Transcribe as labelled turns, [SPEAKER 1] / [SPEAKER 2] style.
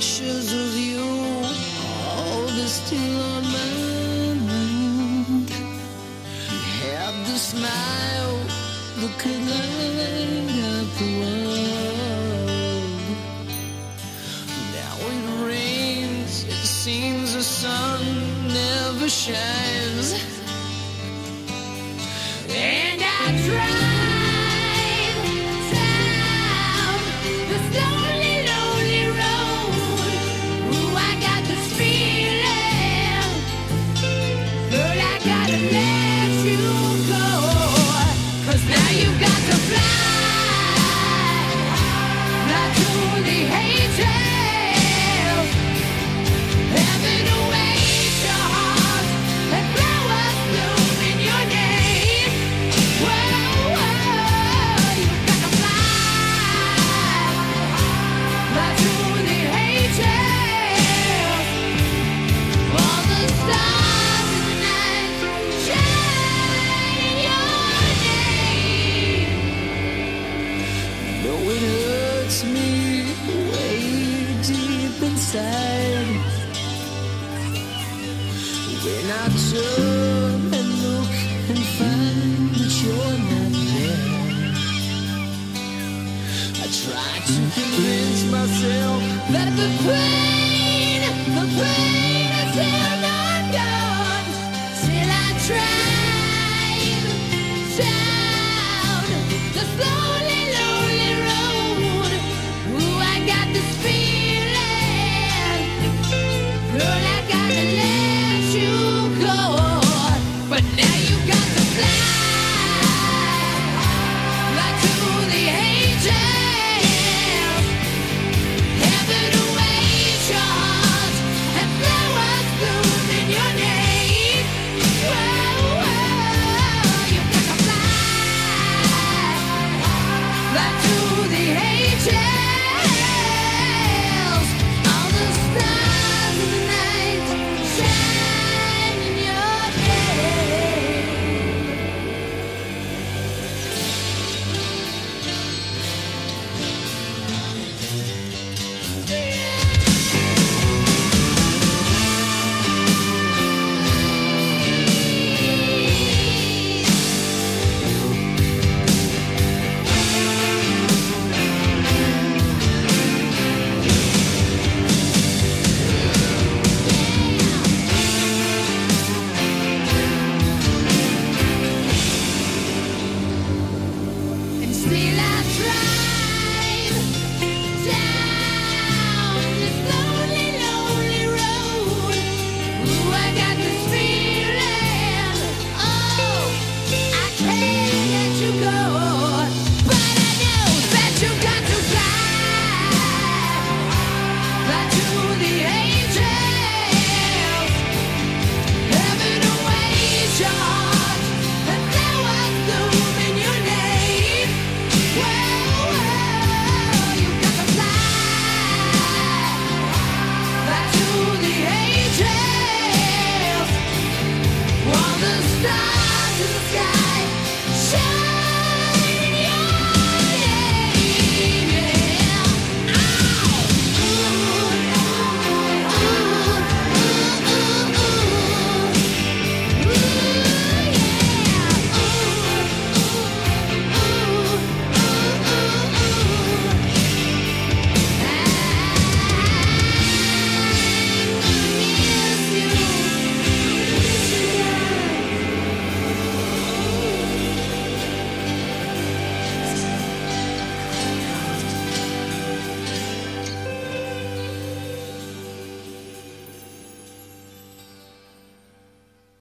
[SPEAKER 1] pictures of you, all this still on my mind. You had the smile that could light up the world. Now it rains, it seems the sun never shines. When I turn and look and find that you're not there, I try to convince myself that the pain, the pain is here.